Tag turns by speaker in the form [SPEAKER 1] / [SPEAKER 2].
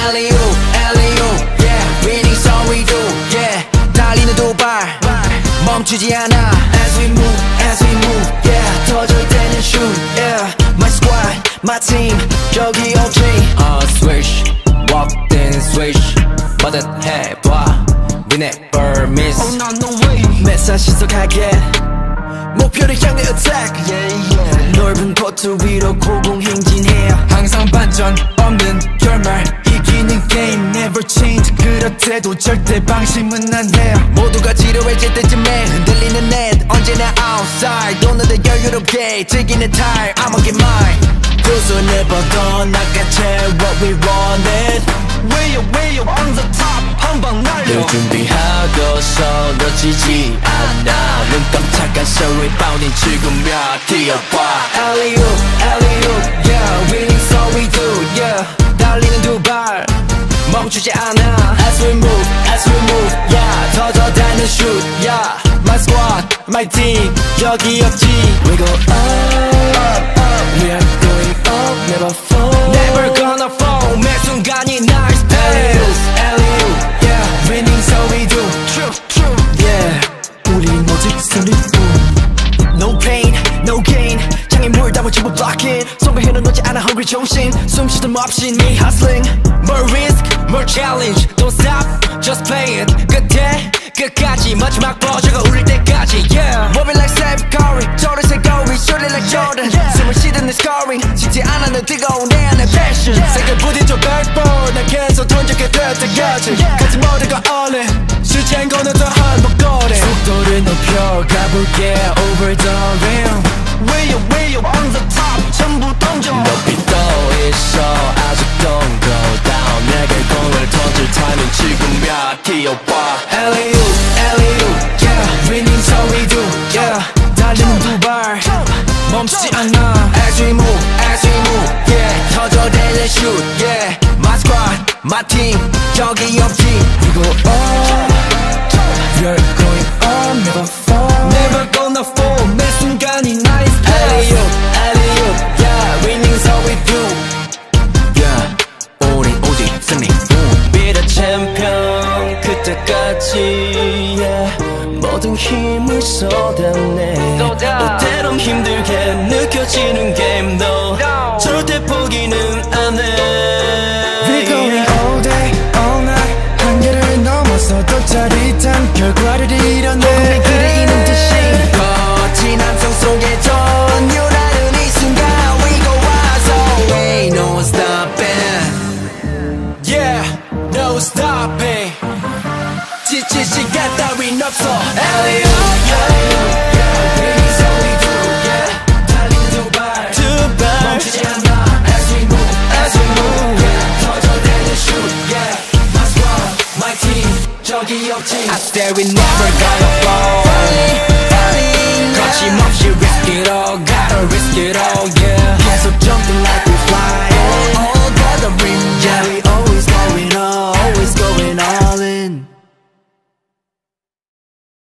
[SPEAKER 1] alley-oop, alley-oop, yeah. Winning song we do, yeah. 달리는 두발 멈추지 않아. As we move, as we move, yeah. 터질 때는 shoot, yeah. My squad, my team, 저기 OG. Uh, swish, walk then swish. 뭐든 해봐. We never miss.
[SPEAKER 2] Oh no no way
[SPEAKER 1] 매사 시속하게 목표를 향해 attack
[SPEAKER 2] yeah yeah
[SPEAKER 1] 넓은 코트 위로 고공행진해
[SPEAKER 2] 항상 반전 없는 결말 이기는 게임 never change 그렇대도 절대 방심은 안해
[SPEAKER 1] 모두가 지루해질 때쯤에 흔들리는 넷 언제나 outside 오늘도 여유롭게 즐기는 time I'ma get mine 두 손을 뻗어 낚아채 what we wanted
[SPEAKER 2] Way up way up on the top 한방 날려
[SPEAKER 1] 늘 준비하고서 놓치지 않아 눈 깜짝한 so rebounding 지금 몇 뛰어봐 Alley-oop, alley-oop, 멈추지 않아 As we move, as we move, yeah 터져다니는 shoot, yeah My squad, my team 여기 없지 We go up, 전부 blocking 성공해는 놓지 않아 hungry 정신 숨쉴틈 없이 me hustling More risk, more challenge Don't stop, just play it 끝에 끝까지 마지막 버저가 울릴 때까지 Yeah Moving like Steph Curry 저를 shoot it like Jordan 숨을 쉬든 내 scoring 식지 않아 는 뜨거운 내 안의 passion 세계 부딪혀 backboard 난 계속 던지게 될 때까지 같이 모두가 all in 시간 거는 더 한복거리 속도를 높여 가볼게 over 몇 뛰어봐 Alley-oop, alley-oop, yeah Winning so we do, yeah 달리는 두발 멈추지 않아 As we move, as we move, yeah 터져대는 shoot, yeah My squad, my team 여기 없지 We go up We're going up, never fall
[SPEAKER 2] Never gonna fall 매 순간이 nice pass
[SPEAKER 1] Alley-oop, alley-oop, yeah 모든 힘을 쏟아내
[SPEAKER 2] 쏟아.
[SPEAKER 1] 때론 힘들게 느껴지는 게임 너. 절대 포기는 안해.
[SPEAKER 2] We're going all day all night. 한계를 넘어서도 짜릿한 결과를 이뤄내.
[SPEAKER 1] 그래 이는 듯이 거친 함성 속에 전율하는 이 순간 We go wild so ain't no stopping Yeah, no stopping 지칠 시간 따윈 없어 Alley-oop, yeah, yeah Winning so we do, yeah 달리는 두발 두발 멈추지 않아 As we move, as we move Yeah, 터져대는 shoot, yeah My squad, my team 저기 없지 I said we never gonna fall